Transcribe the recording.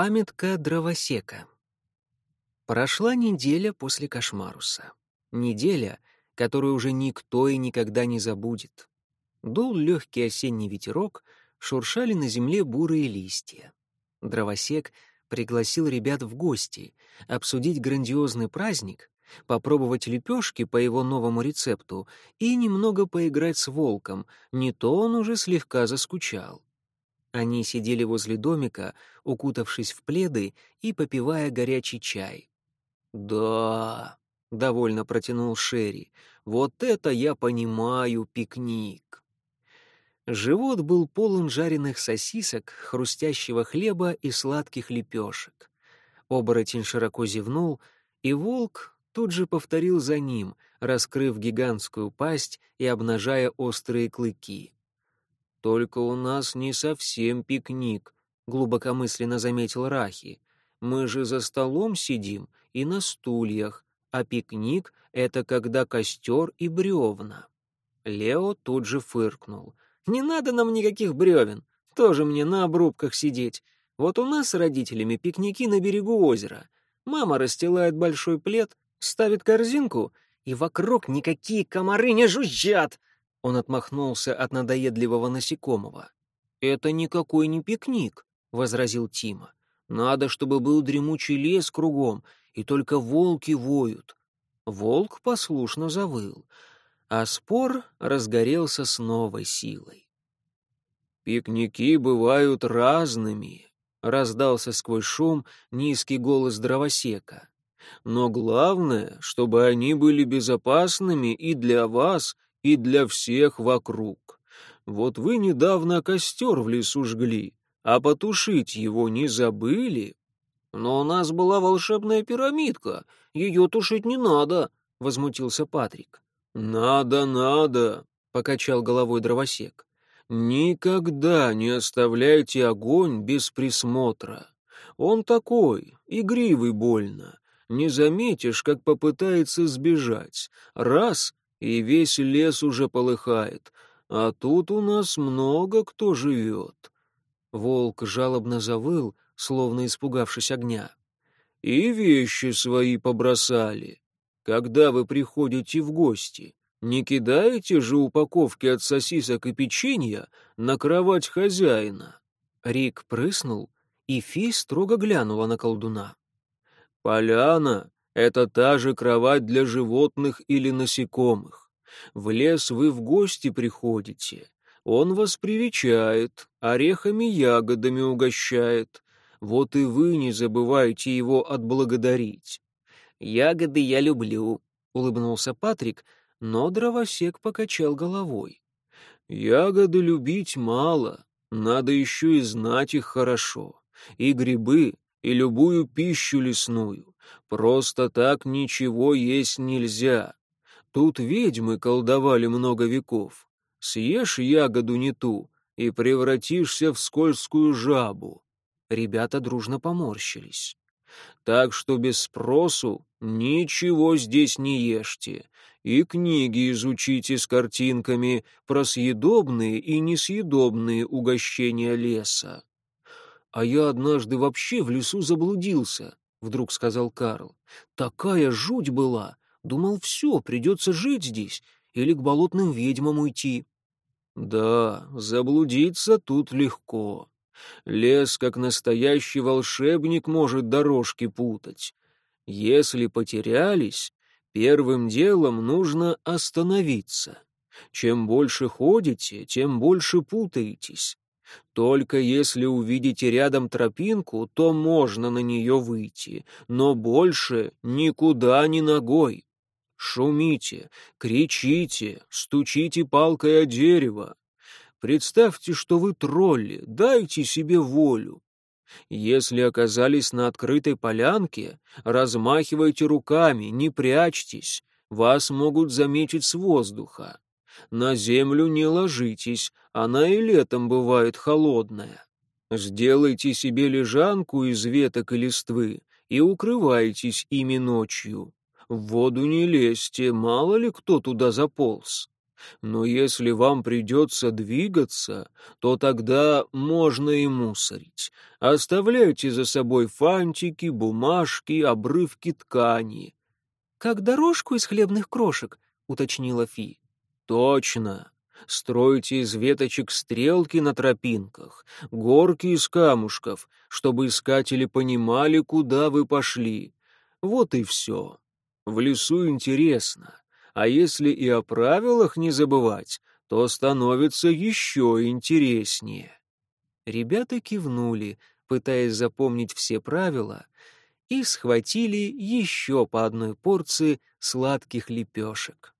Памятка дровосека. Прошла неделя после кошмаруса. Неделя, которую уже никто и никогда не забудет. Дул легкий осенний ветерок, шуршали на земле бурые листья. Дровосек пригласил ребят в гости, обсудить грандиозный праздник, попробовать лепешки по его новому рецепту и немного поиграть с волком, не то он уже слегка заскучал. Они сидели возле домика, укутавшись в пледы и попивая горячий чай. «Да», — довольно протянул Шерри, — «вот это я понимаю пикник». Живот был полон жареных сосисок, хрустящего хлеба и сладких лепешек. Оборотень широко зевнул, и волк тут же повторил за ним, раскрыв гигантскую пасть и обнажая острые клыки. «Только у нас не совсем пикник», — глубокомысленно заметил Рахи. «Мы же за столом сидим и на стульях, а пикник — это когда костер и бревна». Лео тут же фыркнул. «Не надо нам никаких бревен, тоже мне на обрубках сидеть. Вот у нас с родителями пикники на берегу озера. Мама расстилает большой плед, ставит корзинку, и вокруг никакие комары не жужжат. Он отмахнулся от надоедливого насекомого. «Это никакой не пикник», — возразил Тима. «Надо, чтобы был дремучий лес кругом, и только волки воют». Волк послушно завыл, а спор разгорелся с новой силой. «Пикники бывают разными», — раздался сквозь шум низкий голос дровосека. «Но главное, чтобы они были безопасными и для вас, и для всех вокруг. Вот вы недавно костер в лесу жгли, а потушить его не забыли? Но у нас была волшебная пирамидка, ее тушить не надо, — возмутился Патрик. «Надо, надо», — покачал головой дровосек. «Никогда не оставляйте огонь без присмотра. Он такой, игривый больно. Не заметишь, как попытается сбежать. Раз и весь лес уже полыхает, а тут у нас много кто живет». Волк жалобно завыл, словно испугавшись огня. «И вещи свои побросали. Когда вы приходите в гости, не кидаете же упаковки от сосисок и печенья на кровать хозяина?» Рик прыснул, и Фи строго глянула на колдуна. «Поляна это та же кровать для животных или насекомых. В лес вы в гости приходите. Он вас привечает, орехами ягодами угощает. Вот и вы не забывайте его отблагодарить. «Ягоды я люблю», — улыбнулся Патрик, но дровосек покачал головой. «Ягоды любить мало, надо еще и знать их хорошо. И грибы, и любую пищу лесную. Просто так ничего есть нельзя. Тут ведьмы колдовали много веков. Съешь ягоду не ту и превратишься в скользкую жабу. Ребята дружно поморщились. Так что без спросу ничего здесь не ешьте. И книги изучите с картинками про съедобные и несъедобные угощения леса. А я однажды вообще в лесу заблудился, — вдруг сказал Карл. «Такая жуть была! Думал, все, придется жить здесь или к болотным ведьмам уйти». «Да, заблудиться тут легко. Лес, как настоящий волшебник, может дорожки путать. Если потерялись, первым делом нужно остановиться. Чем больше ходите, тем больше путаетесь. Только если увидите рядом тропинку, то можно на нее выйти, но больше никуда ни ногой. Шумите, кричите, стучите палкой о дерево. Представьте, что вы тролли, дайте себе волю. Если оказались на открытой полянке, размахивайте руками, не прячьтесь, вас могут заметить с воздуха. На землю не ложитесь, она и летом бывает холодная. Сделайте себе лежанку из веток и листвы и укрывайтесь ими ночью. В воду не лезьте, мало ли кто туда заполз. Но если вам придется двигаться, то тогда можно и мусорить. Оставляйте за собой фантики, бумажки, обрывки ткани. «Как дорожку из хлебных крошек», — уточнила Фи. «Точно. Стройте из веточек стрелки на тропинках, горки из камушков, чтобы искатели понимали, куда вы пошли. Вот и все. В лесу интересно. А если и о правилах не забывать, то становится еще интереснее. Ребята кивнули, пытаясь запомнить все правила, и схватили еще по одной порции сладких лепешек.